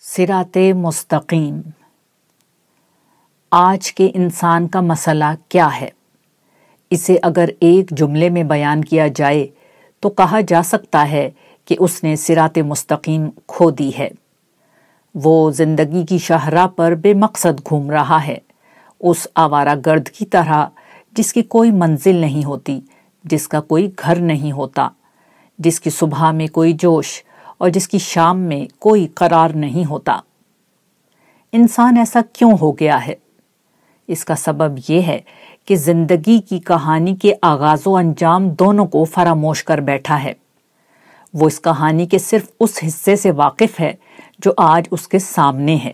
سرات مستقیم۔ آج کے انسان کا مسئلہ کیا ہے؟ اسے اگر ایک جملے میں بیان کیا جائے تو کہا جا سکتا ہے کہ اس نے سرات مستقیم کھو دی ہے۔ وہ زندگی کی شاہراہ پر بے مقصد گھوم رہا ہے، اس آوارہ گرد کی طرح جس کی کوئی منزل نہیں ہوتی، جس کا کوئی گھر نہیں ہوتا، جس کی صبح میں کوئی جوش اور جس کی شام میں کوئی قرار نہیں ہوتا۔ انسان ایسا کیوں ہو گیا ہے؟ اس کا سبب یہ ہے کہ زندگی کی کہانی کے آغاز و انجام دونوں کو فراموش کر بیٹھا ہے۔ وہ اس کہانی کے صرف اس حصے سے واقف ہے جو آج اس کے سامنے ہے۔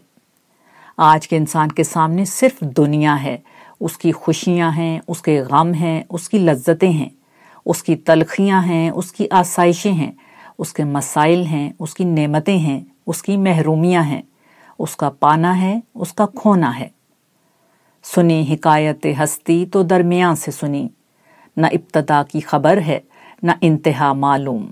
آج کے انسان کے سامنے صرف دنیا ہے۔ اس کی خوشیاں ہیں، اس کے غم ہیں، اس کی لذتیں ہیں۔ اس کی تلخیاں ہیں، اس کی آسائشیں ہیں۔ اس کے مسائل ہیں، اس کی نعمتیں ہیں، اس کی محرومیاں ہیں۔ اس کا پانا ہے، اس کا کھونا ہے۔ سنی، حکایت ہستی تو درمیان سے سنی۔ نہ ابتدا کی خبر ہے، نہ انتہا معلوم۔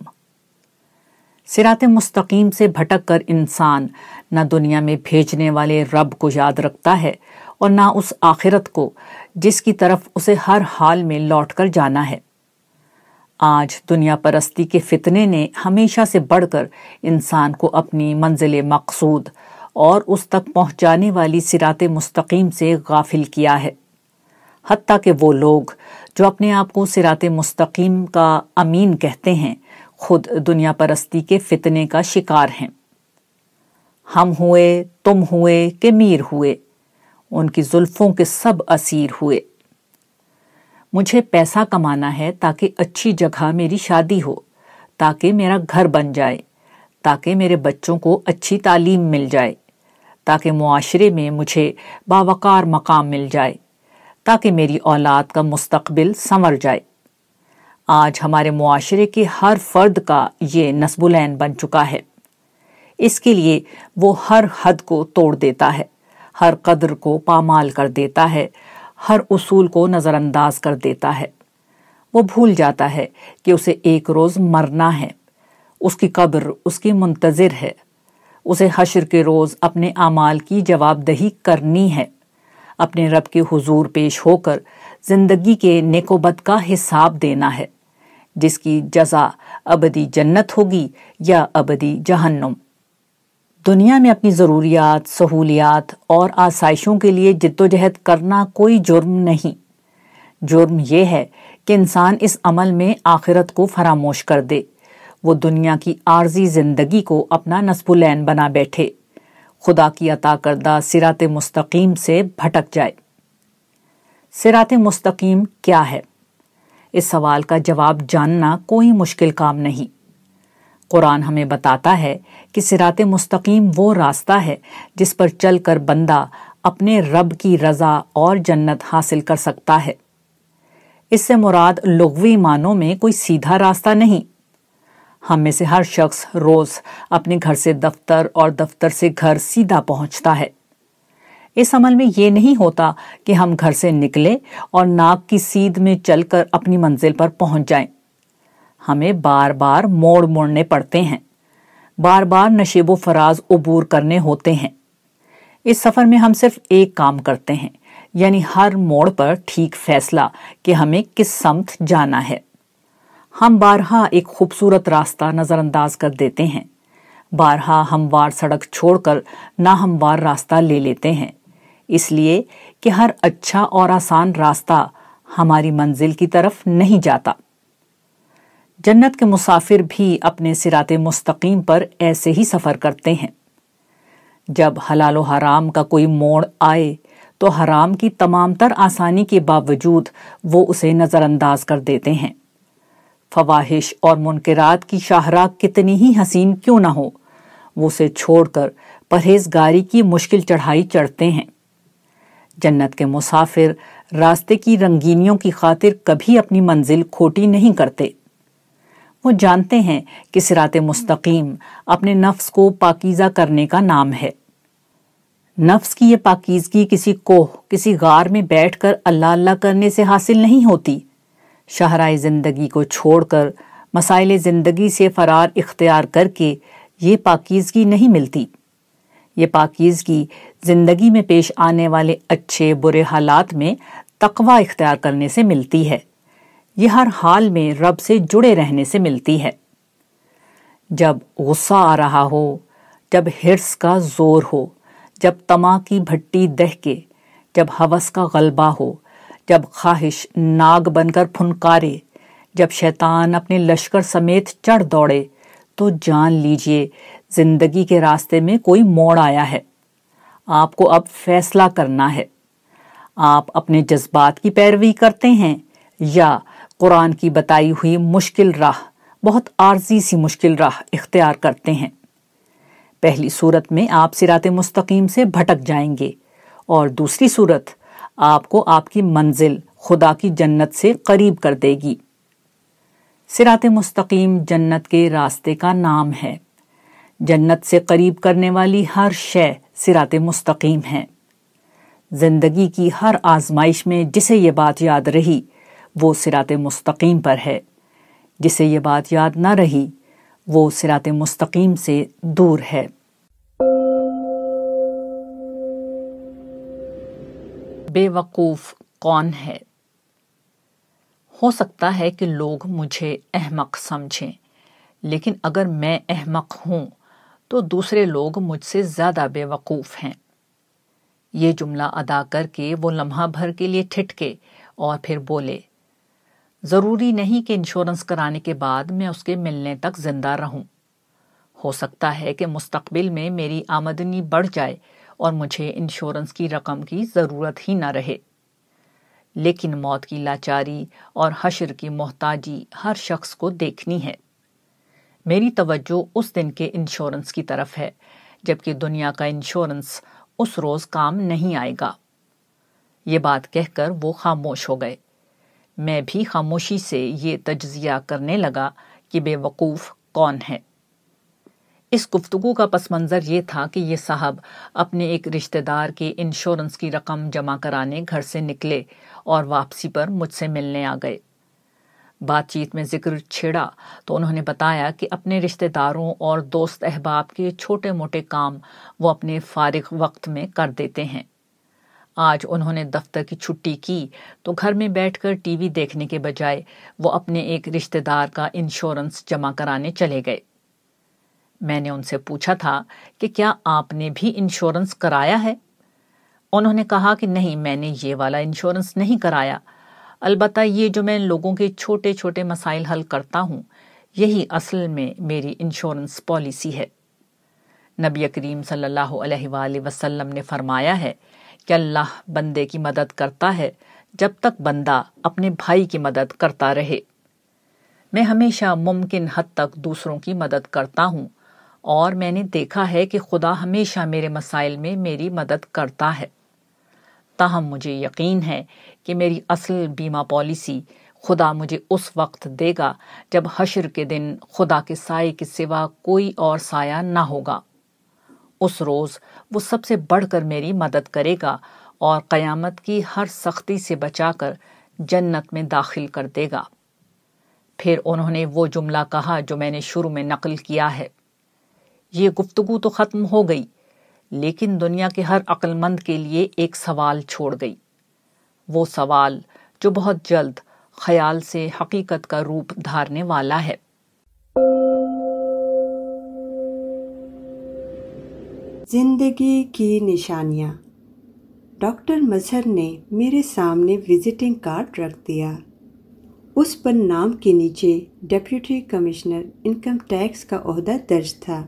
سرات مستقیم سے بھٹک کر انسان نہ دنیا میں بھیجنے والے رب کو یاد رکھتا ہے اور نہ اس آخرت کو، جس کی طرف اسے ہر حال میں لوٹ کر جانا ہے۔ آج دنیا پرستی کے فتنے نے ہمیشہ سے بڑھ کر انسان کو اپنی منزل مقصود اور اس تک پہنچانے والی سرات مستقیم سے غافل کیا ہے۔ حتیٰ کہ وہ لوگ جو اپنے آپ کو سرات مستقیم کا امین کہتے ہیں، خود دنیا پرستی کے فتنے کا شکار ہیں۔ ہم ہوئے، تم ہوئے کہ میر ہوئے۔ ان کی زلفوں کے سب اسیر ہوئے۔ مجھے پیسہ کمانا ہے تاکہ اچھی جگہ میری شادی ہو، تاکہ میرا گھر بن جائے، تاکہ میرے بچوں کو اچھی تعلیم مل جائے، تاکہ معاشرے میں مجھے باوقار مقام مل جائے، تاکہ میری اولاد کا مستقبل سنور جائے۔ آج ہمارے معاشرے کے ہر فرد کا یہ نصب العین بن چکا ہے۔ اس کے لیے وہ ہر حد کو توڑ دیتا ہے، ہر قدر کو پامال کر دیتا ہے ہر اصول کو نظر انداز کر دیتا ہے۔ وہ بھول جاتا ہے کہ اسے ایک روز مرنا ہے۔ اس کی قبر اس کی منتظر ہے۔ اسے حشر کے روز اپنے اعمال کی جواب دہی کرنی ہے۔ اپنے رب کے حضور پیش ہو کر زندگی کے نیکوبت کا حساب دینا ہے۔ جس کی جزا ابدی جنت ہوگی یا ابدی جہنم۔ دنیا میں اپنی ضروریات، سہولیات اور آسائشوں کے لیے جد و جہد کرنا کوئی جرم نہیں۔ جرم یہ ہے کہ انسان اس عمل میں آخرت کو فراموش کر دے۔ وہ دنیا کی عارضی زندگی کو اپنا نصب العین بنا بیٹھے۔ خدا کی عطا کردہ سرات مستقیم سے بھٹک جائے۔ سرات مستقیم کیا ہے؟ اس سوال کا جواب جاننا کوئی مشکل کام نہیں۔ قرآن ہمیں بتاتا ہے کہ سرات مستقیم وہ راستہ ہے جس پر چل کر بندہ اپنے رب کی رضا اور جنت حاصل کر سکتا ہے۔ اس سے مراد لغوی معنوں میں کوئی سیدھا راستہ نہیں۔ ہم میں سے ہر شخص روز اپنے گھر سے دفتر اور دفتر سے گھر سیدھا پہنچتا ہے۔ اس عمل میں یہ نہیں ہوتا کہ ہم گھر سے نکلے اور ناک کی سیدھ میں چل کر اپنی منزل پر پہنچ جائیں۔ ہمیں بار بار موڑ موڑنے پڑتے ہیں۔ بار بار نشیب و فراز عبور کرنے ہوتے ہیں۔ اس سفر میں ہم صرف ایک کام کرتے ہیں یعنی ہر موڑ پر ٹھیک فیصلہ کہ ہمیں کس سمت جانا ہے۔ ہم بارہا ایک خوبصورت راستہ نظر انداز کر دیتے ہیں۔ بارہا ہموار سڑک چھوڑ کر نہ ہموار راستہ لے لیتے ہیں۔ اس لیے کہ ہر اچھا اور آسان راستہ ہماری منزل کی طرف نہیں جاتا۔ جنت کے مسافر بھی اپنے سرات مستقیم پر ایسے ہی سفر کرتے ہیں۔ جب حلال و حرام کا کوئی موڑ آئے، تو حرام کی تمام تر آسانی کے باوجود وہ اسے نظر انداز کر دیتے ہیں۔ فواہش اور منکرات کی شاہراہ کتنی ہی حسین کیوں نہ ہو، وہ اسے چھوڑ کر پرہیزگاری کی مشکل چڑھائی چڑھتے ہیں۔ جنت کے مسافر راستے کی رنگینیوں کی خاطر کبھی اپنی منزل کھوٹی نہیں کرتے۔ وہ جانتے ہیں کہ سرات مستقیم اپنے نفس کو پاکیزہ کرنے کا نام ہے۔ نفس کی یہ پاکیزگی کسی کوہ، کسی غار میں بیٹھ کر اللہ اللہ کرنے سے حاصل نہیں ہوتی۔ شہرائے زندگی کو چھوڑ کر مسائل زندگی سے فرار اختیار کر کے یہ پاکیزگی نہیں ملتی۔ یہ پاکیزگی زندگی میں پیش آنے والے اچھے برے حالات میں تقوی اختیار کرنے سے ملتی ہے۔ یہ ہر حال میں رب سے جڑے رہنے سے ملتی ہے۔ جب غصہ آ رہا ہو، جب ہرس کا زور ہو، جب تما کی بھٹی دہ کے جب حوث کا غلبہ ہو، جب خواہش ناگ بن کر پھنکارے، جب شیطان اپنے لشکر سمیت چڑھ دوڑے، تو جان لیجیے، زندگی کے راستے میں کوئی موڑ آیا ہے۔ آپ کو اب فیصلہ کرنا ہے۔ آپ اپنے جذبات کی پیروی کرتے ہیں یا قرآن کی بتائی ہوئی مشکل راہ، بہت عارضی سی مشکل راہ اختیار کرتے ہیں۔ پہلی صورت میں آپ سرات مستقیم سے بھٹک جائیں گے اور دوسری صورت آپ کو آپ کی منزل خدا کی جنت سے قریب کر دے گی۔ سرات مستقیم جنت کے راستے کا نام ہے۔ جنت سے قریب کرنے والی ہر شے سرات مستقیم ہے۔ زندگی کی ہر آزمائش میں جسے یہ بات یاد رہی وہ سرات مستقیم پر ہے۔ جسے یہ بات یاد نہ رہی، وہ سرات مستقیم سے دور ہے۔ بے وقوف کون ہے؟ ہو سکتا ہے کہ لوگ مجھے احمق سمجھیں، لیکن اگر میں احمق ہوں تو دوسرے لوگ مجھ سے زیادہ بے وقوف ہیں۔ یہ جملہ ادا کر کے وہ لمحہ بھر کے لیے ٹھٹکے اور پھر بولے ضروری نہیں کہ انشورنس کرانے کے بعد میں اس کے ملنے تک زندہ رہوں۔ ہو سکتا ہے کہ مستقبل میں میری آمدنی بڑھ جائے اور مجھے انشورنس کی رقم کی ضرورت ہی نہ رہے۔ لیکن موت کی لاچاری اور حشر کی محتاجی ہر شخص کو دیکھنی ہے۔ میری توجہ اس دن کے انشورنس کی طرف ہے، جبکہ دنیا کا انشورنس اس روز کام نہیں آئے گا۔ یہ بات کہہ کر وہ خاموش ہو گئے۔ میں بھی خاموشی سے یہ تجزیہ کرنے لگا کہ بے وقوف کون ہے۔ اس گفتگو کا پس منظر یہ تھا کہ یہ صاحب اپنے ایک رشتہ دار کے انشورنس کی رقم جمع کرانے گھر سے نکلے اور واپسی پر مجھ سے ملنے آ گئے۔ بات چیت میں ذکر چھیڑا تو انہوں نے بتایا کہ اپنے رشتہ داروں اور دوست احباب کے چھوٹے موٹے کام وہ اپنے فارغ وقت میں کر دیتے ہیں۔ آج انہوں نے دفتر کی چھٹی کی تو گھر میں بیٹھ کر ٹی وی دیکھنے کے بجائے وہ اپنے ایک رشتہ دار کا انشورنس جمع کرانے چلے گئے۔ میں نے ان سے پوچھا تھا کہ کیا آپ نے بھی انشورنس کرایا ہے؟ انہوں نے کہا کہ نہیں، میں نے یہ والا انشورنس نہیں کرایا۔ البتہ یہ جو میں لوگوں کے چھوٹے چھوٹے مسائل حل کرتا ہوں، یہی اصل میں میری انشورنس پالیسی ہے۔ نبی کریم صلی اللہ علیہ وآلہ وسلم نے فرمایا ہے کہ اللہ بندے کی مدد کرتا ہے جب تک بندہ اپنے بھائی کی مدد کرتا رہے۔ میں ہمیشہ ممکن حد تک دوسروں کی مدد کرتا ہوں اور میں نے دیکھا ہے کہ خدا ہمیشہ میرے مسائل میں میری مدد کرتا ہے۔ تاہم مجھے یقین ہے کہ میری اصل بیمہ پالیسی خدا مجھے اس وقت دے گا جب حشر کے دن خدا کے سائے کے سوا کوئی اور سایہ نہ ہوگا۔ اس روز وہ سب سے بڑھ کر میری مدد کرے گا اور قیامت کی ہر سختی سے بچا کر جنت میں داخل کر دے گا۔ پھر انہوں نے وہ جملہ کہا جو میں نے شروع میں نقل کیا ہے۔ یہ گفتگو تو ختم ہو گئی، لیکن دنیا کے ہر عقل مند کے لیے ایک سوال چھوڑ گئی۔ وہ سوال جو بہت جلد خیال سے حقیقت کا روپ دھارنے والا ہے۔ زندگی کی نشانیاں۔ ڈاکٹر مظہر نے میرے سامنے وزٹنگ کارڈ رکھ دیا۔ اس پر نام کے نیچے ڈیپیوٹی کمشنر انکم ٹیکس کا عہدہ درج تھا۔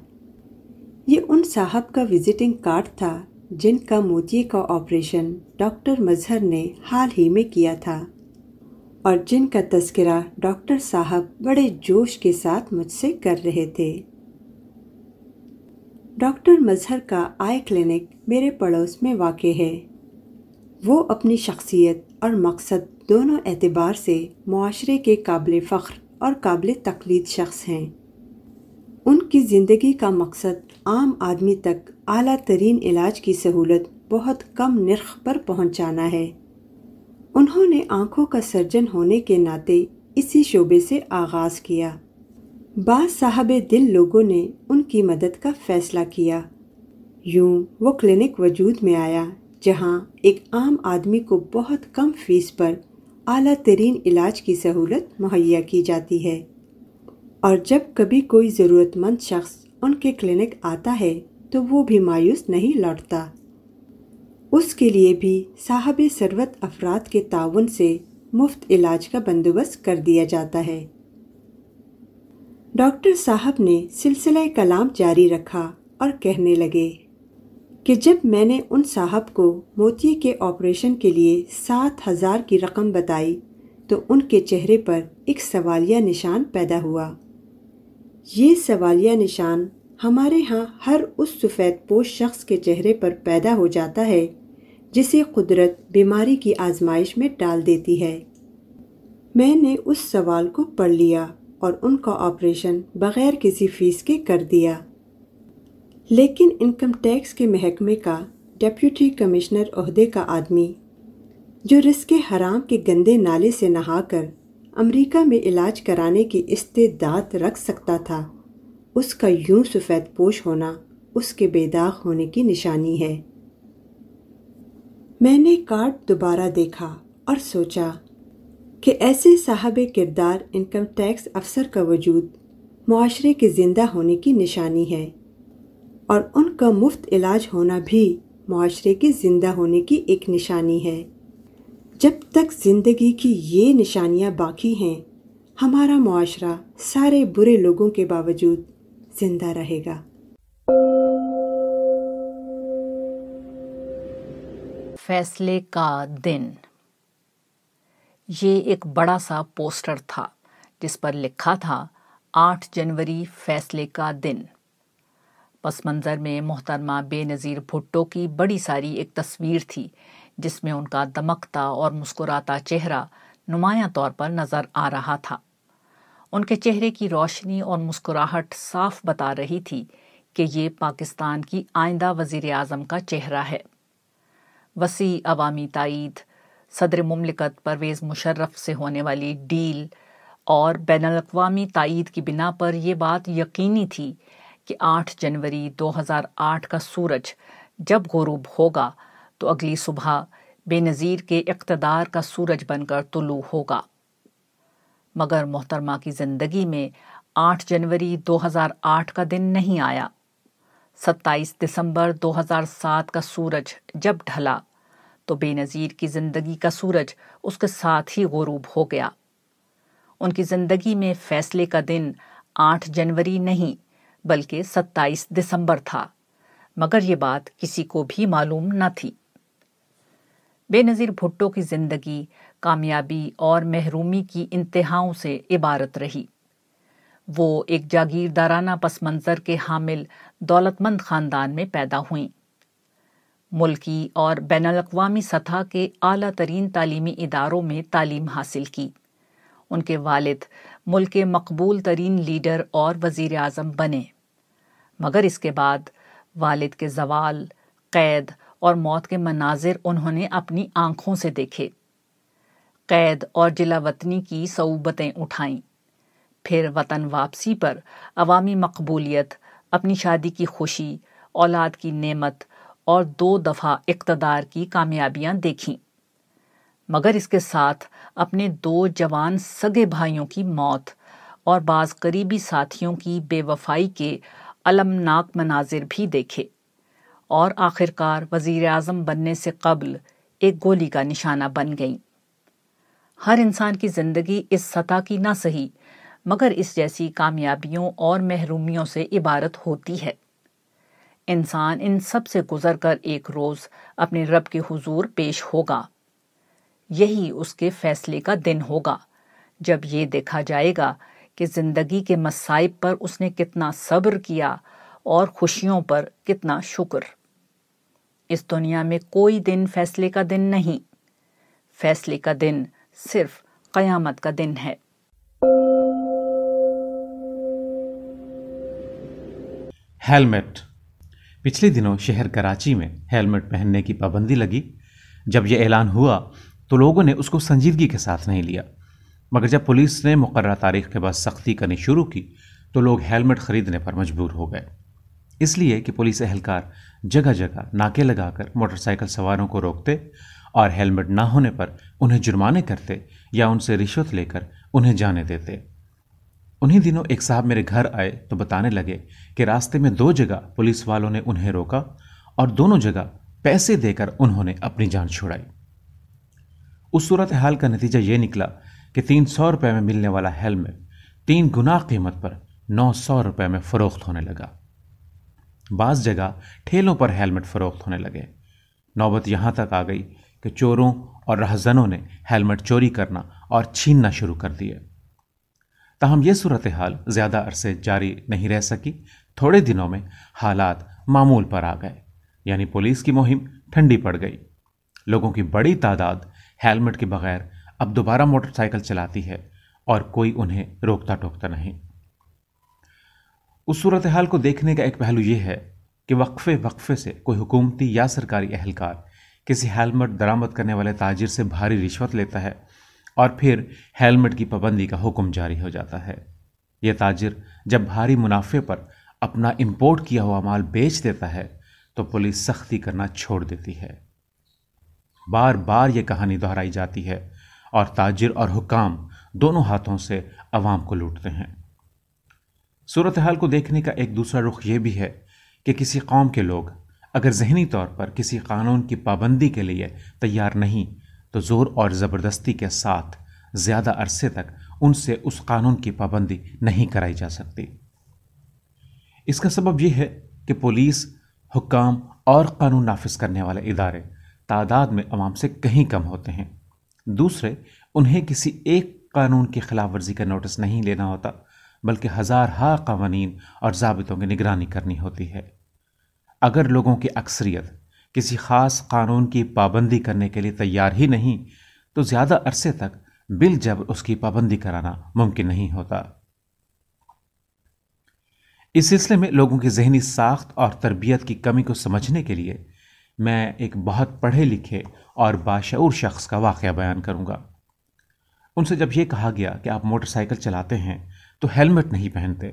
یہ ان صاحب کا وزٹنگ کارڈ تھا جن کا موتیے کا آپریشن ڈاکٹر مظہر نے حال ہی میں کیا تھا۔ اور جن کا تذکرہ ڈاکٹر صاحب بڑے جوش کے ساتھ مجھ سے کر رہے تھے۔ ڈاکٹر مظہر کا آئی کلینک میرے پڑوس میں واقع ہے۔ وہ اپنی شخصیت اور مقصد دونوں اعتبار سے معاشرے کے قابل فخر اور قابل تقلید شخص ہیں۔ ان کی زندگی کا مقصد عام آدمی تک اعلیٰ ترین علاج کی سہولت بہت کم نرخ پر پہنچانا ہے۔ انہوں نے آنکھوں کا سرجن ہونے کے ناطے اسی شعبے سے آغاز کیا۔ بعض صاحب دل لوگوں نے ان کی مدد کا فیصلہ کیا۔ یوں وہ کلینک وجود میں آیا جہاں ایک عام آدمی کو بہت کم فیس پر اعلیٰ ترین علاج کی سہولت مہیا کی جاتی ہے۔ اور جب کبھی کوئی ضرورت مند شخص ان کے کلینک آتا ہے تو وہ بھی مایوس نہیں لوٹتا۔ اس کے لیے بھی صاحب ثروت افراد کے تعاون سے مفت علاج کا بندوبست کر دیا جاتا ہے۔ ڈاکٹر صاحب نے سلسلہ کلام جاری رکھا اور کہنے لگے کہ جب میں نے ان صاحب کو موتی کے آپریشن کے لیے سات ہزار کی رقم بتائی تو ان کے چہرے پر ایک سوالیہ نشان پیدا ہوا۔ یہ سوالیہ نشان ہمارے ہاں ہر اس سفید پوش شخص کے چہرے پر پیدا ہو جاتا ہے جسے قدرت بیماری کی آزمائش میں ڈال دیتی ہے۔ میں نے اس سوال کو پڑھ لیا۔ اور ان کا آپریشن بغیر کسی فیس کے کر دیا۔ لیکن انکم ٹیکس کے محکمے کا ڈیپیوٹی کمشنر عہدے کا آدمی، جو رزق حرام کے گندے نالے سے نہا کر امریکہ میں علاج کرانے کی استعداد رکھ سکتا تھا، اس کا یوں سفید پوش ہونا اس کے بے داغ ہونے کی نشانی ہے۔ میں نے کارڈ دوبارہ دیکھا اور سوچا کہ ایسے صاحب کردار انکم ٹیکس افسر کا وجود معاشرے کے زندہ ہونے کی نشانی ہے اور ان کا مفت علاج ہونا بھی معاشرے کے زندہ ہونے کی ایک نشانی ہے۔ جب تک زندگی کی یہ نشانیاں باقی ہیں، ہمارا معاشرہ سارے برے لوگوں کے باوجود زندہ رہے گا۔ فیصلے کا دن۔ یہ ایک بڑا سا پوسٹر تھا جس پر لکھا تھا، آٹھ جنوری فیصلے کا دن۔ پس منظر میں محترمہ بے نظیر بھٹو کی بڑی ساری ایک تصویر تھی، جس میں ان کا دمکتا اور مسکراتا چہرہ نمایاں طور پر نظر آ رہا تھا۔ ان کے چہرے کی روشنی اور مسکراہٹ صاف بتا رہی تھی کہ یہ پاکستان کی آئندہ وزیر اعظم کا چہرہ ہے۔ وسیع عوامی تائید صدر مملکت پرویز مشرف سے ہونے والی ڈیل اور بین الاقوامی تائید کی بنا پر یہ بات یقینی تھی کہ آٹھ جنوری دو ہزار آٹھ کا سورج جب غروب ہوگا تو اگلی صبح بے نظیر کے اقتدار کا سورج بن کر طلوع ہوگا۔ مگر محترمہ کی زندگی میں آٹھ جنوری دو ہزار آٹھ کا دن نہیں آیا۔ ستائیس دسمبر دو ہزار سات کا سورج جب ڈھلا۔ تو بے نظیر کی زندگی کا سورج اس کے ساتھ ہی غروب ہو گیا۔ ان کی زندگی میں فیصلے کا دن آٹھ جنوری نہیں بلکہ ستائیس دسمبر تھا، مگر یہ بات کسی کو بھی معلوم نہ تھی۔ بے نظیر بھٹو کی زندگی کامیابی اور محرومی کی انتہاؤں سے عبارت رہی۔ وہ ایک جاگیردارانہ پس منظر کے حامل دولت مند خاندان میں پیدا ہوئیں۔ ملکی اور بین الاقوامی سطح کے اعلیٰ ترین تعلیمی اداروں میں تعلیم حاصل کی۔ ان کے والد ملک کے مقبول ترین لیڈر اور وزیر اعظم بنے۔ مگر اس کے بعد والد کے زوال، قید اور موت کے مناظر انہوں نے اپنی آنکھوں سے دیکھے۔ قید اور جلا وطنی کی صعوبتیں اٹھائیں۔ پھر وطن واپسی پر عوامی مقبولیت، اپنی شادی کی خوشی، اولاد کی نعمت اور دو دفعہ اقتدار کی کامیابیاں دیکھیں۔ مگر اس کے ساتھ اپنے دو جوان سگے بھائیوں کی موت اور بعض قریبی ساتھیوں کی بے وفائی کے المناک مناظر بھی دیکھے۔ اور آخرکار وزیر اعظم بننے سے قبل ایک گولی کا نشانہ بن گئیں۔ ہر انسان کی زندگی اس سطح کی نہ سہی مگر اس جیسی کامیابیوں اور محرومیوں سے عبارت ہوتی ہے۔ انسان ان سب سے گزر کر ایک روز اپنے رب کے حضور پیش ہوگا۔ یہی اس کے فیصلے کا دن ہوگا۔ جب یہ دیکھا جائے گا کہ زندگی کے مصائب پر اس نے کتنا صبر کیا اور خوشیوں پر کتنا شکر۔ اس دنیا میں کوئی دن فیصلے کا دن نہیں۔ فیصلے کا دن صرف قیامت کا دن ہے۔ ہیلمٹ پچھلے دنوں شہر کراچی میں ہیلمٹ پہننے کی پابندی لگی۔ جب یہ اعلان ہوا تو لوگوں نے اس کو سنجیدگی کے ساتھ نہیں لیا۔ مگر جب پولیس نے مقررہ تاریخ کے بعد سختی کرنی شروع کی تو لوگ ہیلمٹ خریدنے پر مجبور ہو گئے۔ اس لیے کہ پولیس اہلکار جگہ جگہ ناکے لگا کر موٹر سائیکل سواروں کو روکتے اور ہیلمٹ نہ ہونے پر انہیں جرمانے کرتے یا ان سے رشوت لے کر انہیں جانے دیتے۔ انہی دنوں ایک صاحب میرے گھر آئے تو بتانے لگے کہ راستے میں دو جگہ پولیس والوں نے انہیں روکا اور دونوں جگہ پیسے دے کر انہوں نے اپنی جان چھوڑائی اس صورت حال کا نتیجہ یہ نکلا کہ تین سو روپے میں ملنے والا ہیلمٹ تین گنا قیمت پر نو سو روپے میں فروخت ہونے لگا۔ بعض جگہ ٹھیلوں پر ہیلمٹ فروخت ہونے لگے۔ نوبت یہاں تک آ گئی کہ چوروں اور رہزنوں نے ہیلمٹ چوری کرنا اور چھیننا شروع کر دیے۔ تاہم یہ صورتحال زیادہ عرصے جاری نہیں رہ سکی، تھوڑے دنوں میں حالات معمول پر آ گئے یعنی پولیس کی مہم ٹھنڈی پڑ گئی۔ لوگوں کی بڑی تعداد ہیلمٹ کے بغیر اب دوبارہ موٹر سائیکل چلاتی ہے اور کوئی انہیں روکتا ٹوکتا نہیں۔ اس صورتحال کو دیکھنے کا ایک پہلو یہ ہے کہ وقفے وقفے سے کوئی حکومتی یا سرکاری اہلکار کسی ہیلمٹ درآمد کرنے والے تاجر سے بھاری رشوت لیتا ہے اور پھر ہیلمٹ کی پابندی کا حکم جاری ہو جاتا ہے۔ یہ تاجر جب بھاری منافع پر اپنا امپورٹ کیا ہوا مال بیچ دیتا ہے تو پولیس سختی کرنا چھوڑ دیتی ہے۔ بار بار یہ کہانی دہرائی جاتی ہے اور تاجر اور حکام دونوں ہاتھوں سے عوام کو لوٹتے ہیں۔ صورتحال کو دیکھنے کا ایک دوسرا رخ یہ بھی ہے کہ کسی قوم کے لوگ اگر ذہنی طور پر کسی قانون کی پابندی کے لیے تیار نہیں تو زور اور زبردستی کے ساتھ زیادہ عرصے تک ان سے اس قانون کی پابندی نہیں کرائی جا سکتی۔ اس کا سبب یہ ہے کہ پولیس، حکام اور قانون نافذ کرنے والے ادارے تعداد میں عوام سے کہیں کم ہوتے ہیں۔ دوسرے، انہیں کسی ایک قانون کی خلاف ورزی کا نوٹس نہیں لینا ہوتا، بلکہ ہزار ہا قوانین اور ضابطوں کی نگرانی کرنی ہوتی ہے۔ اگر لوگوں کی اکثریت کسی خاص قانون کی پابندی کرنے کے لیے تیار ہی نہیں، تو زیادہ عرصے تک بل جب اس کی پابندی کرانا ممکن نہیں ہوتا۔ اس سلسلے میں لوگوں کی ذہنی ساخت اور تربیت کی کمی کو سمجھنے کے لیے میں ایک بہت پڑھے لکھے اور باشعور شخص کا واقعہ بیان کروں گا۔ ان سے جب یہ کہا گیا کہ آپ موٹر سائیکل چلاتے ہیں تو ہیلمٹ نہیں پہنتے،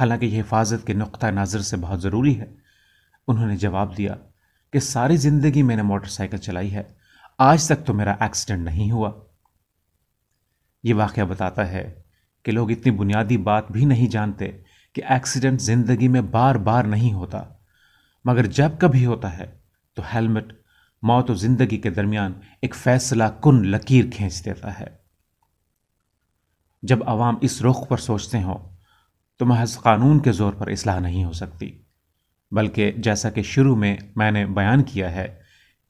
حالانکہ یہ حفاظت کے نقطۂ نظر سے بہت ضروری ہے، انہوں نے جواب دیا کہ ساری زندگی میں نے موٹر سائیکل چلائی ہے، آج تک تو میرا ایکسیڈنٹ نہیں ہوا۔ یہ واقعہ بتاتا ہے کہ لوگ اتنی بنیادی بات بھی نہیں جانتے کہ ایکسیڈنٹ زندگی میں بار بار نہیں ہوتا، مگر جب کبھی ہوتا ہے تو ہیلمٹ موت و زندگی کے درمیان ایک فیصلہ کن لکیر کھینچ دیتا ہے۔ جب عوام اس رخ پر سوچتے ہوں تو محض قانون کے زور پر اصلاح نہیں ہو سکتی۔ بلکہ جیسا کہ شروع میں میں نے بیان کیا ہے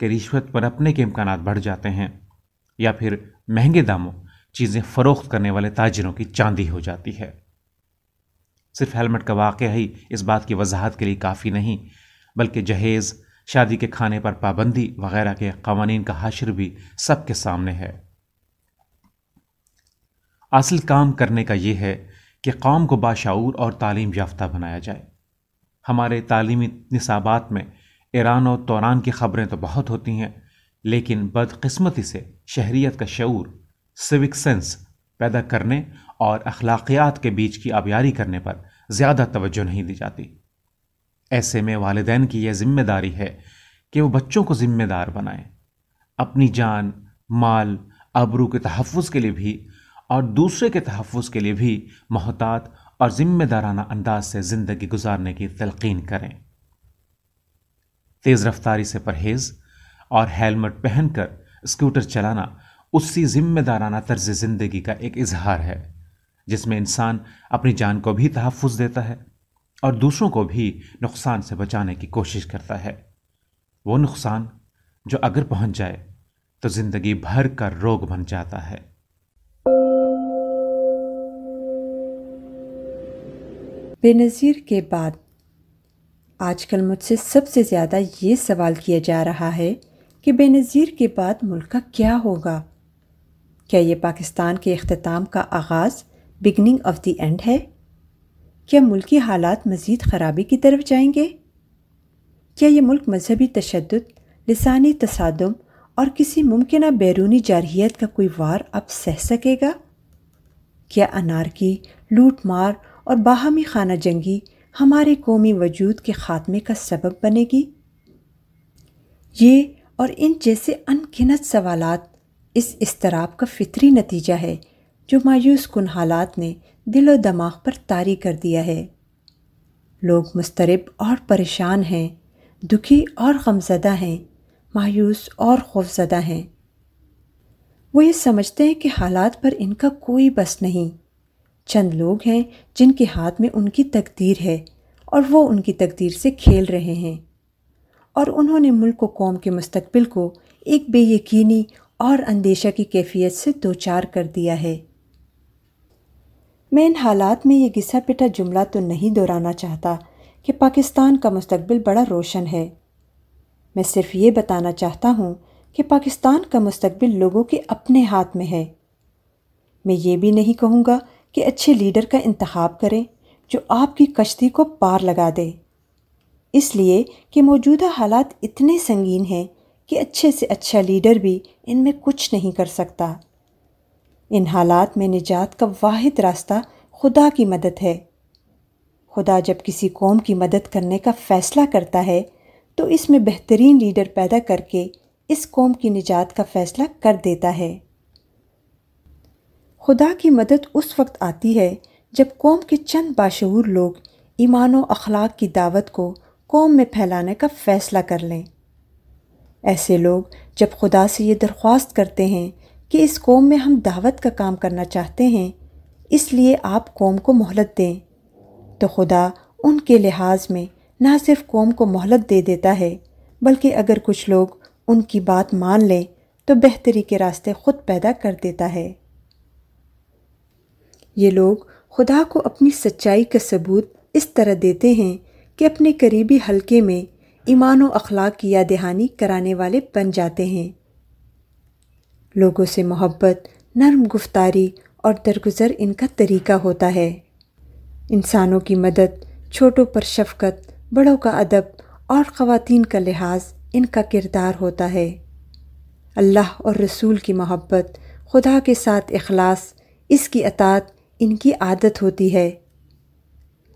کہ رشوت پر اپنے کے امکانات بڑھ جاتے ہیں یا پھر مہنگے داموں چیزیں فروخت کرنے والے تاجروں کی چاندی ہو جاتی ہے۔ صرف ہیلمٹ کا واقعہ ہی اس بات کی وضاحت کے لیے کافی نہیں، بلکہ جہیز، شادی کے کھانے پر پابندی وغیرہ کے قوانین کا حشر بھی سب کے سامنے ہے۔ اصل کام کرنے کا یہ ہے کہ قوم کو باشعور اور تعلیم یافتہ بنایا جائے۔ ہمارے تعلیمی نصابات میں ایران و توران کی خبریں تو بہت ہوتی ہیں، لیکن بدقسمتی سے شہریت کا شعور سوک سینس پیدا کرنے اور اخلاقیات کے بیچ کی آبیاری کرنے پر زیادہ توجہ نہیں دی جاتی۔ ایسے میں والدین کی یہ ذمہ داری ہے کہ وہ بچوں کو ذمہ دار بنائیں۔ اپنی جان، مال، ابرو کے تحفظ کے لیے بھی اور دوسرے کے تحفظ کے لیے بھی محتاط اور ذمہ دارانہ انداز سے زندگی گزارنے کی تلقین کریں۔ تیز رفتاری سے پرہیز اور ہیلمٹ پہن کر اسکوٹر چلانا اسی ذمہ دارانہ طرز زندگی کا ایک اظہار ہے، جس میں انسان اپنی جان کو بھی تحفظ دیتا ہے اور دوسروں کو بھی نقصان سے بچانے کی کوشش کرتا ہے۔ وہ نقصان جو اگر پہنچ جائے تو زندگی بھر کر روگ بن جاتا ہے۔ بے نظیر کے بعد۔ آج کل مجھ سے سب سے زیادہ یہ سوال کیا جا رہا ہے کہ بے نظیر کے بعد ملک کا کیا ہوگا؟ کیا یہ پاکستان کے اختتام کا آغاز بگننگ آف دی اینڈ ہے؟ کیا ملکی حالات مزید خرابی کی طرف جائیں گے؟ کیا یہ ملک مذہبی تشدد، لسانی تصادم اور کسی ممکنہ بیرونی جارحیت کا کوئی وار اب سہ سکے گا؟ کیا انار کی لوٹ مار اور باہمی خانہ جنگی ہمارے قومی وجود کے خاتمے کا سبب بنے گی؟ یہ اور ان جیسے ان گنت سوالات اس اضطراب کا فطری نتیجہ ہے جو مایوس کن حالات نے دل و دماغ پر طاری کر دیا ہے۔ لوگ مسترب اور پریشان ہیں، دکھی اور غمزدہ ہیں، مایوس اور خوفزدہ ہیں۔ وہ یہ سمجھتے ہیں کہ حالات پر ان کا کوئی بس نہیں۔ چند لوگ ہیں جن کے ہاتھ میں ان کی تقدیر ہے اور وہ ان کی تقدیر سے کھیل رہے ہیں۔ اور انہوں نے ملک و قوم کے مستقبل کو ایک بے یقینی اور اندیشہ کی کیفیت سے دوچار کر دیا ہے۔ میں ان حالات میں یہ گسا پٹا جملہ تو نہیں دہرانا چاہتا کہ پاکستان کا مستقبل بڑا روشن ہے۔ میں صرف یہ بتانا چاہتا ہوں کہ پاکستان کا مستقبل لوگوں کے اپنے ہاتھ میں ہے۔ میں یہ بھی نہیں کہوں گا کہ اچھے لیڈر کا انتخاب کریں جو آپ کی کشتی کو پار لگا دے۔ اس لیے کہ موجودہ حالات اتنے سنگین ہیں کہ اچھے سے اچھا لیڈر بھی ان میں کچھ نہیں کر سکتا۔ ان حالات میں نجات کا واحد راستہ خدا کی مدد ہے۔ خدا جب کسی قوم کی مدد کرنے کا فیصلہ کرتا ہے تو اس میں بہترین لیڈر پیدا کر کے اس قوم کی نجات کا فیصلہ کر دیتا ہے۔ خدا کی مدد اس وقت آتی ہے جب قوم کے چند باشعور لوگ ایمان و اخلاق کی دعوت کو قوم میں پھیلانے کا فیصلہ کر لیں۔ ایسے لوگ جب خدا سے یہ درخواست کرتے ہیں کہ اس قوم میں ہم دعوت کا کام کرنا چاہتے ہیں، اس لیے آپ قوم کو مہلت دیں۔ تو خدا ان کے لحاظ میں نہ صرف قوم کو مہلت دے دیتا ہے، بلکہ اگر کچھ لوگ ان کی بات مان لیں تو بہتری کے راستے خود پیدا کر دیتا ہے۔ یہ لوگ خدا کو اپنی سچائی کا ثبوت اس طرح دیتے ہیں کہ اپنے قریبی حلقے میں ایمان و اخلاق کی یاد دہانی کرانے والے بن جاتے ہیں۔ لوگوں سے محبت، نرم گفتاری اور درگزر ان کا طریقہ ہوتا ہے۔ انسانوں کی مدد، چھوٹوں پر شفقت، بڑوں کا ادب اور خواتین کا لحاظ ان کا کردار ہوتا ہے۔ اللہ اور رسول کی محبت، خدا کے ساتھ اخلاص، اس کی اطاعت ان کی عادت ہوتی ہے۔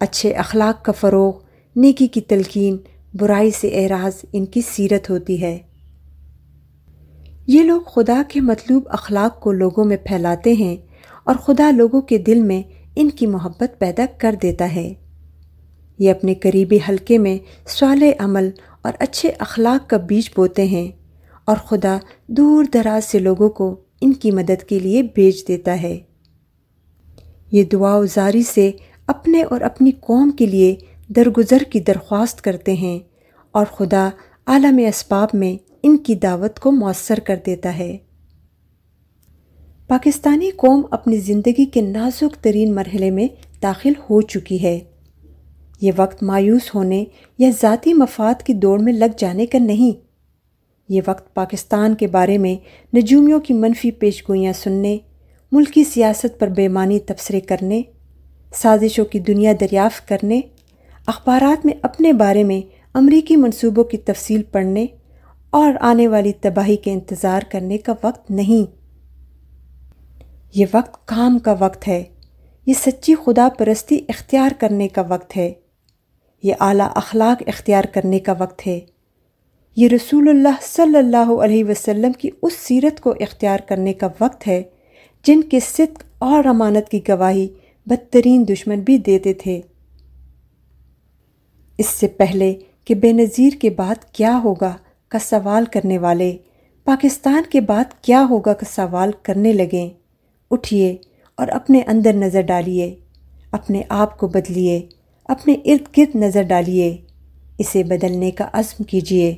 اچھے اخلاق کا فروغ، نیکی کی تلقین، برائی سے اعراض، ان کی سیرت ہوتی ہے۔ یہ لوگ خدا کے مطلوب اخلاق کو لوگوں میں پھیلاتے ہیں اور خدا لوگوں کے دل میں ان کی محبت پیدا کر دیتا ہے۔ یہ اپنے قریبی حلقے میں صالح عمل اور اچھے اخلاق کا بیج بوتے ہیں اور خدا دور دراز سے لوگوں کو ان کی مدد کے لیے بیچ دیتا ہے۔ یہ دعا زاری سے اپنے اور اپنی قوم کے لیے درگزر کی درخواست کرتے ہیں اور خدا عالم اسباب میں ان کی دعوت کو مؤثر کر دیتا ہے۔ پاکستانی قوم اپنی زندگی کے نازک ترین مرحلے میں داخل ہو چکی ہے۔ یہ وقت مایوس ہونے یا ذاتی مفاد کی دوڑ میں لگ جانے کا نہیں۔ یہ وقت پاکستان کے بارے میں نجومیوں کی منفی پیشگوئیاں سننے ملکی سیاست پر بے معنی تبصرے کرنے، سازشوں کی دنیا دریافت کرنے، اخبارات میں اپنے بارے میں امریکی منصوبوں کی تفصیل پڑھنے اور آنے والی تباہی کے انتظار کرنے کا وقت نہیں۔ یہ وقت کام کا وقت ہے۔ یہ سچی خدا پرستی اختیار کرنے کا وقت ہے۔ یہ اعلیٰ اخلاق اختیار کرنے کا وقت ہے۔ یہ رسول اللہ صلی اللہ علیہ وسلم کی اس سیرت کو اختیار کرنے کا وقت ہے۔ جن کے صدق اور امانت کی گواہی بدترین دشمن بھی دیتے تھے۔ اس سے پہلے کہ بے نظیر کے بعد کیا ہوگا کا سوال کرنے والے، پاکستان کے بعد کیا ہوگا کا سوال کرنے لگیں اٹھیے اور اپنے اندر نظر ڈالیے، اپنے آپ کو بدلیے، اپنے ارد گرد نظر ڈالیے، اسے بدلنے کا عزم کیجیے۔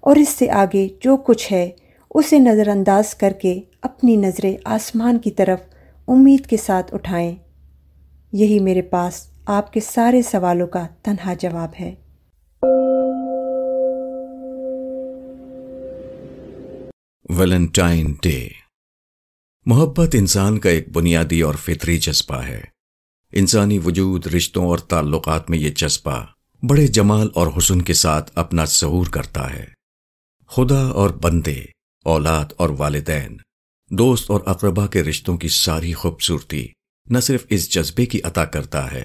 اور اس سے آگے جو کچھ ہے، اسے نظر انداز کر کے اپنی نظریں آسمان کی طرف امید کے ساتھ اٹھائیں۔ یہی میرے پاس آپ کے سارے سوالوں کا تنہا جواب ہے۔ Valentine day. محبت انسان کا ایک بنیادی اور فطری جذبہ ہے۔ انسانی وجود، رشتوں اور تعلقات میں یہ جذبہ بڑے جمال اور حسن کے ساتھ اپنا ظہور کرتا ہے۔ خدا اور بندے، اولاد اور والدین دوست اور اقربا کے رشتوں کی ساری خوبصورتی نہ صرف اس جذبے کی عطا کرتا ہے،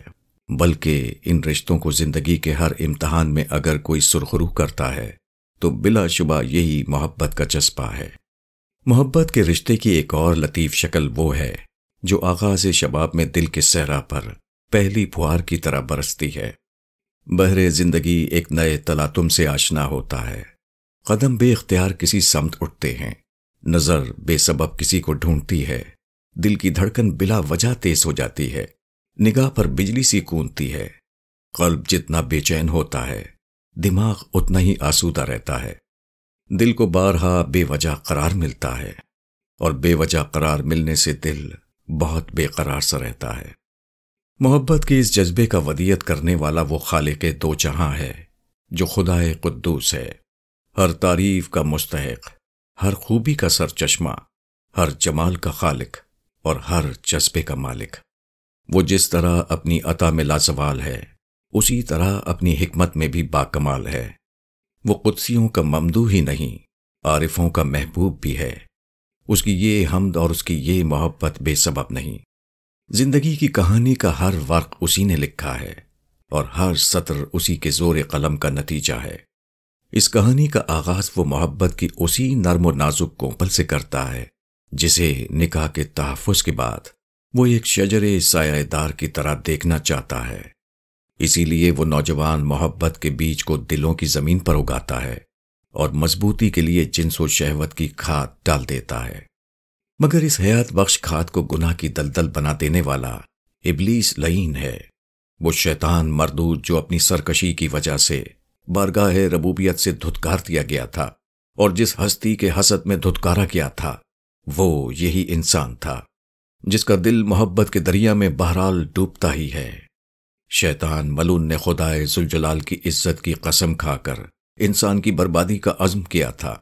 بلکہ ان رشتوں کو زندگی کے ہر امتحان میں اگر کوئی سرخرو کرتا ہے، تو بلا شبہ یہی محبت کا چسپا ہے۔ محبت کے رشتے کی ایک اور لطیف شکل وہ ہے جو آغاز شباب میں دل کے صحرا پر پہلی پھوار کی طرح برستی ہے۔ بہر زندگی ایک نئے تلاتم سے آشنا ہوتا ہے۔ قدم بے اختیار کسی سمت اٹھتے ہیں۔ نظر بے سبب کسی کو ڈھونڈتی ہے۔ دل کی دھڑکن بلا وجہ تیز ہو جاتی ہے۔ نگاہ پر بجلی سی کونتی ہے۔ قلب جتنا بے چین ہوتا ہے، دماغ اتنا ہی آسودہ رہتا ہے۔ دل کو بارہا بے وجہ قرار ملتا ہے۔ اور بے وجہ قرار ملنے سے دل بہت بے قرار سا رہتا ہے۔ محبت کے اس جذبے کا ودیت کرنے والا وہ خالق دو جہاں ہے، جو خدا قدوس ہے۔ ہر تعریف کا مستحق۔ ہر خوبی کا سر چشمہ، ہر جمال کا خالق اور ہر جذبے کا مالک۔ وہ جس طرح اپنی عطا میں لازوال ہے، اسی طرح اپنی حکمت میں بھی باکمال ہے۔ وہ قدسیوں کا ممدو ہی نہیں، عارفوں کا محبوب بھی ہے۔ اس کی یہ حمد اور اس کی یہ محبت بے سبب نہیں۔ زندگی کی کہانی کا ہر ورق اسی نے لکھا ہے اور ہر سطر اسی کے زور قلم کا نتیجہ ہے۔ اس کہانی کا آغاز وہ محبت کی اسی نرم و نازک کوپل سے کرتا ہے، جسے نکاح کے تحفظ کے بعد وہ ایک شجر سایہ دار کی طرح دیکھنا چاہتا ہے۔ اسی لیے وہ نوجوان محبت کے بیچ کو دلوں کی زمین پر اگاتا ہے اور مضبوطی کے لیے جنس و شہوت کی کھاد ڈال دیتا ہے۔ مگر اس حیات بخش کھاد کو گناہ کی دلدل بنا دینے والا ابلیس لعین ہے۔ وہ شیطان مردود جو اپنی سرکشی کی وجہ سے بارگاہ ربوبیت سے دھتکار دیا گیا تھا اور جس ہستی کے حسد میں دھتکارا کیا تھا، وہ یہی انسان تھا، جس کا دل محبت کے دریا میں بہرحال ڈوبتا ہی ہے۔ شیطان ملون نے خدائے زلجلال کی عزت کی قسم کھا کر انسان کی بربادی کا عزم کیا تھا۔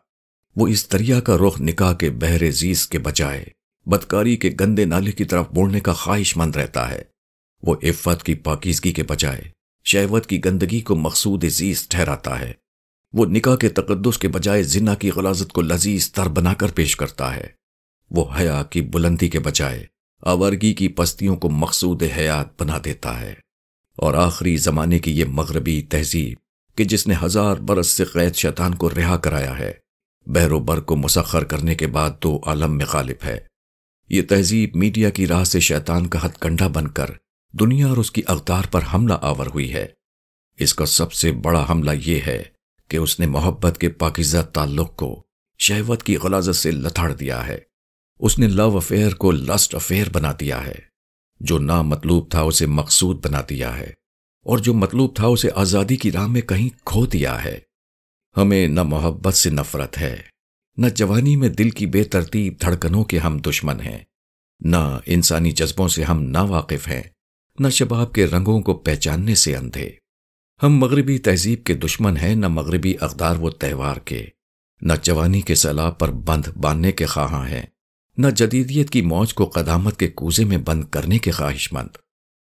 وہ اس دریا کا رخ نکاح کے بہر زیز کے بجائے بدکاری کے گندے نالے کی طرف موڑنے کا خواہش مند رہتا ہے۔ وہ عفت کی پاکیزگی کے بجائے شہوت کی گندگی کو مقصود عزیز ٹھہراتا ہے۔ وہ نکاح کے تقدس کے بجائے زنا کی غلازت کو لذیذ تر بنا کر پیش کرتا ہے۔ وہ حیا کی بلندی کے بجائے آورگی کی پستیوں کو مقصود حیات بنا دیتا ہے۔ اور آخری زمانے کی یہ مغربی تہذیب کہ جس نے ہزار برس سے قید شیطان کو رہا کرایا ہے بہر و بر کو مسخر کرنے کے بعد دو عالم میں غالب ہے۔ یہ تہذیب میڈیا کی راہ سے شیطان کا ہتھ کنڈا بن کر دنیا اور اس کی اغتار پر حملہ آور ہوئی ہے۔ اس کا سب سے بڑا حملہ یہ ہے کہ اس نے محبت کے پاکیزہ تعلق کو شہوت کی غلازت سے لتھاڑ دیا ہے۔ اس نے لو افیئر کو لسٹ افیئر بنا دیا ہے۔ جو نہ مطلوب تھا اسے مقصود بنا دیا ہے۔ اور جو مطلوب تھا اسے آزادی کی راہ میں کہیں کھو دیا ہے۔ ہمیں نہ محبت سے نفرت ہے، نہ جوانی میں دل کی بے ترتیب دھڑکنوں کے ہم دشمن ہیں۔ نہ انسانی جذبوں سے ہم نا واقف ہیں۔ نہ شباب کے رنگوں کو پہچاننے سے اندھے۔ ہم مغربی تہذیب کے دشمن ہیں، نہ مغربی اقدار و تہوار کے۔ نہ جوانی کے سیلاب پر بند باندھنے کے خواہاں ہیں۔ نہ جدیدیت کی موج کو قدامت کے کوزے میں بند کرنے کے خواہش مند۔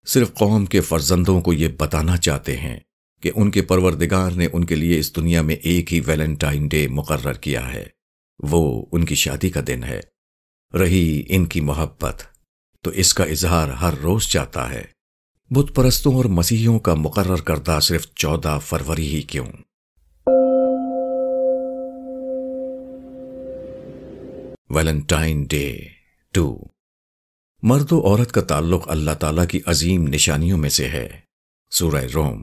صرف قوم کے فرزندوں کو یہ بتانا چاہتے ہیں کہ ان کے پروردگار نے ان کے لیے اس دنیا میں ایک ہی ویلنٹائن ڈے مقرر کیا ہے۔ وہ ان کی شادی کا دن ہے۔ رہی ان کی محبت۔ تو اس کا اظہار ہر روز چاہتا ہے۔ بت پرستوں اور مسیحیوں کا مقرر کردہ صرف چودہ فروری ہی کیوں؟ Valentine day too. مرد و عورت کا تعلق اللہ تعالی کی عظیم نشانیوں میں سے ہے۔ سورہ روم۔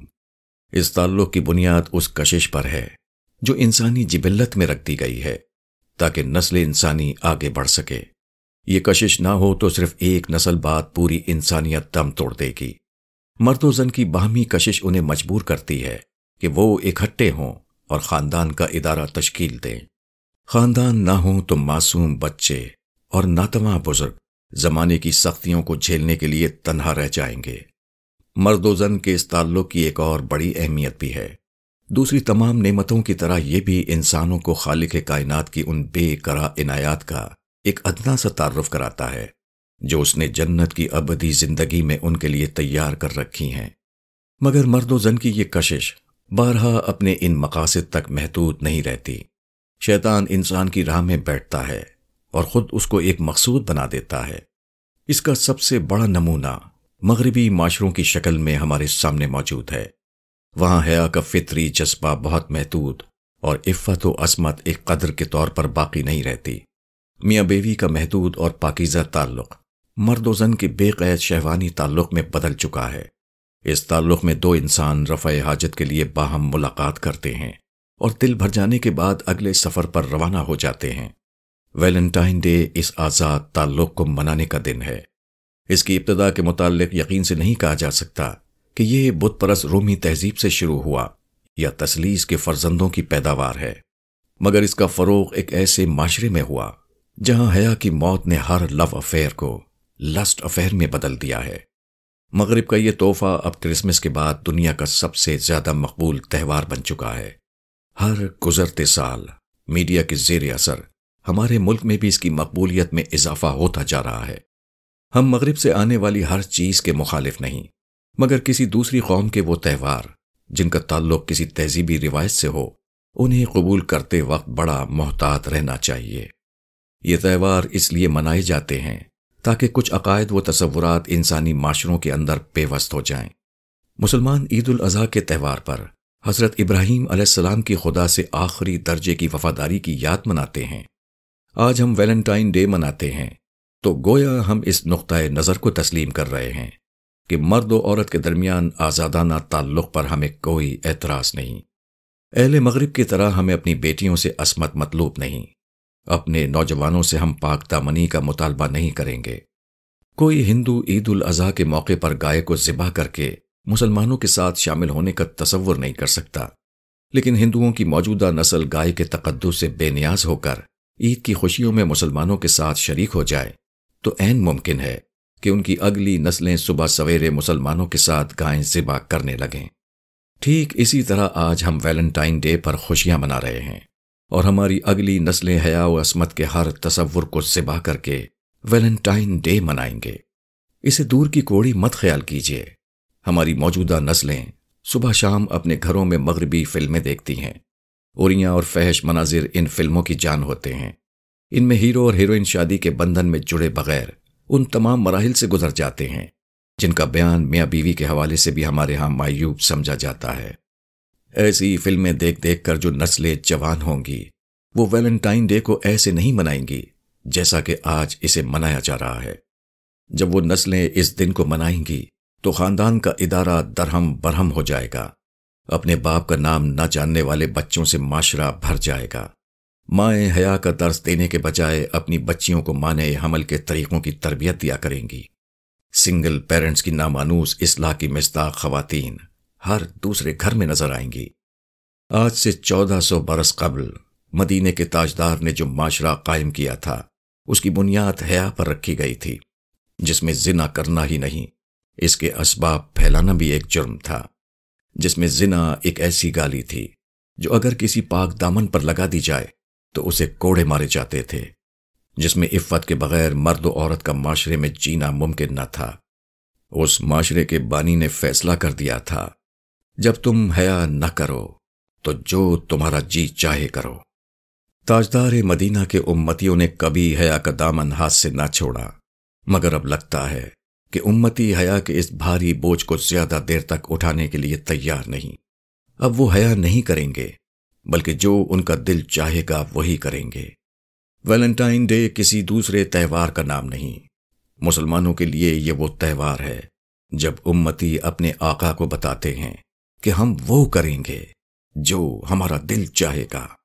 اس تعلق کی بنیاد اس کشش پر ہے جو انسانی جبلت میں رکھ دی گئی ہے تاکہ نسل انسانی آگے بڑھ سکے۔ یہ کشش نہ ہو تو صرف ایک نسل بعد پوری انسانیت دم توڑ دے گی۔ مرد و زن کی باہمی کشش انہیں مجبور کرتی ہے کہ وہ اکٹھے ہوں اور خاندان کا ادارہ تشکیل دیں۔ خاندان نہ ہوں تو معصوم بچے اور ناتواں بزرگ زمانے کی سختیوں کو جھیلنے کے لیے تنہا رہ جائیں گے۔ مرد و زن کے اس تعلق کی ایک اور بڑی اہمیت بھی ہے۔ دوسری تمام نعمتوں کی طرح یہ بھی انسانوں کو خالق کائنات کی ان بے کرا عنایات کا ایک ادنا سا تعارف کراتا ہے۔ جو اس نے جنت کی ابدی زندگی میں ان کے لیے تیار کر رکھی ہیں۔ مگر مرد و زن کی یہ کشش بارہا اپنے ان مقاصد تک محدود نہیں رہتی۔ شیطان انسان کی راہ میں بیٹھتا ہے اور خود اس کو ایک مقصود بنا دیتا ہے۔ اس کا سب سے بڑا نمونہ مغربی معاشروں کی شکل میں ہمارے سامنے موجود ہے۔ وہاں حیا کا فطری جذبہ بہت محدود اور عفت و عصمت ایک قدر کے طور پر باقی نہیں رہتی۔ میاں بیوی کا محدود اور پاکیزہ تعلق مرد و زن کے بے قید شہوانی تعلق میں بدل چکا ہے۔ اس تعلق میں دو انسان رفع حاجت کے لیے باہم ملاقات کرتے ہیں اور دل بھر جانے کے بعد اگلے سفر پر روانہ ہو جاتے ہیں۔ ویلنٹائن ڈے اس آزاد تعلق کو منانے کا دن ہے۔ اس کی ابتدا کے متعلق یقین سے نہیں کہا جا سکتا کہ یہ بت پرس رومی تہذیب سے شروع ہوا یا تسلیس کے فرزندوں کی پیداوار ہے۔ مگر اس کا فروغ ایک ایسے معاشرے میں ہوا جہاں حیا کی موت نے ہر لو افیئر کو لسٹ افیئر میں بدل دیا ہے۔ مغرب کا یہ تحفہ اب کرسمس کے بعد دنیا کا سب سے زیادہ مقبول تہوار بن چکا ہے۔ ہر گزرتے سال میڈیا کے زیر اثر ہمارے ملک میں بھی اس کی مقبولیت میں اضافہ ہوتا جا رہا ہے۔ ہم مغرب سے آنے والی ہر چیز کے مخالف نہیں، مگر کسی دوسری قوم کے وہ تہوار جن کا تعلق کسی تہذیبی روایت سے ہو، انہیں قبول کرتے وقت بڑا محتاط رہنا چاہیے۔ یہ تہوار اس لیے منائے جاتے ہیں تاکہ کچھ عقائد و تصورات انسانی معاشروں کے اندر پیوست ہو جائیں۔ مسلمان عید الاضحیٰ کے تہوار پر حضرت ابراہیم علیہ السلام کی خدا سے آخری درجے کی وفاداری کی یاد مناتے ہیں۔ آج ہم ویلنٹائن ڈے مناتے ہیں، تو گویا ہم اس نقطۂ نظر کو تسلیم کر رہے ہیں کہ مرد و عورت کے درمیان آزادانہ تعلق پر ہمیں کوئی اعتراض نہیں۔ اہل مغرب کی طرح ہمیں اپنی بیٹیوں سے عصمت مطلوب نہیں۔ اپنے نوجوانوں سے ہم پاک دامنی کا مطالبہ نہیں کریں گے۔ کوئی ہندو عید الاضحیٰ کے موقع پر گائے کو ذبح کر کے مسلمانوں کے ساتھ شامل ہونے کا تصور نہیں کر سکتا۔ لیکن ہندوؤں کی موجودہ نسل گائے کے تقدس سے بے نیاز ہو کر عید کی خوشیوں میں مسلمانوں کے ساتھ شریک ہو جائے تو عین ممکن ہے کہ ان کی اگلی نسلیں صبح سویرے مسلمانوں کے ساتھ گائیں ذبح کرنے لگیں۔ ٹھیک اسی طرح آج ہم ویلنٹائن ڈے پر خوشیاں منا رہے ہیں۔ اور ہماری اگلی نسلیں حیا و عصمت کے ہر تصور کو ذبح کر کے ویلنٹائن ڈے منائیں گے۔ اسے دور کی کوڑی مت خیال کیجیے۔ ہماری موجودہ نسلیں صبح شام اپنے گھروں میں مغربی فلمیں دیکھتی ہیں۔ اوریاں اور فحش مناظر ان فلموں کی جان ہوتے ہیں۔ ان میں ہیرو اور ہیروئن شادی کے بندھن میں جڑے بغیر ان تمام مراحل سے گزر جاتے ہیں، جن کا بیان میاں بیوی کے حوالے سے بھی ہمارے ہاں مایوب سمجھا جاتا ہے۔ ایسی فلمیں دیکھ دیکھ کر جو نسلیں جوان ہوں گی، وہ ویلنٹائن ڈے کو ایسے نہیں منائیں گی جیسا کہ آج اسے منایا جا رہا ہے۔ جب وہ نسلیں اس دن کو منائیں گی تو خاندان کا ادارہ درہم برہم ہو جائے گا۔ اپنے باپ کا نام نہ جاننے والے بچوں سے معاشرہ بھر جائے گا۔ مائیں حیا کا درس دینے کے بجائے اپنی بچیوں کو مانے حمل کے طریقوں کی تربیت دیا کریں گی۔ سنگل پیرنٹس کی نامانوس اصلاح کی مزداق خواتین۔ ہر دوسرے گھر میں نظر آئیں گی۔ آج سے چودہ سو برس قبل مدینے کے تاجدار نے جو معاشرہ قائم کیا تھا، اس کی بنیاد حیا پر رکھی گئی تھی، جس میں زنا کرنا ہی نہیں، اس کے اسباب پھیلانا بھی ایک جرم تھا۔ جس میں زنا ایک ایسی گالی تھی، جو اگر کسی پاک دامن پر لگا دی جائے، تو اسے کوڑے مارے جاتے تھے، جس میں عفت کے بغیر مرد و عورت کا معاشرے میں جینا ممکن نہ تھا۔ اس معاشرے کے بانی نے فیصلہ کر دیا تھا۔ جب تم حیا نہ کرو، تو جو تمہارا جی چاہے کرو۔ تاجدار مدینہ کے امتیوں نے کبھی حیا کا دامن ہاتھ سے نہ چھوڑا، مگر اب لگتا ہے کہ امتی حیا کے اس بھاری بوجھ کو زیادہ دیر تک اٹھانے کے لیے تیار نہیں۔ اب وہ حیا نہیں کریں گے، بلکہ جو ان کا دل چاہے گا وہی کریں گے۔ ویلنٹائن ڈے کسی دوسرے تہوار کا نام نہیں۔ مسلمانوں کے لیے یہ وہ تہوار ہے جب امتی اپنے آقا کو بتاتے ہیں۔ کہ ہم وہ کریں گے جو ہمارا دل چاہے گا۔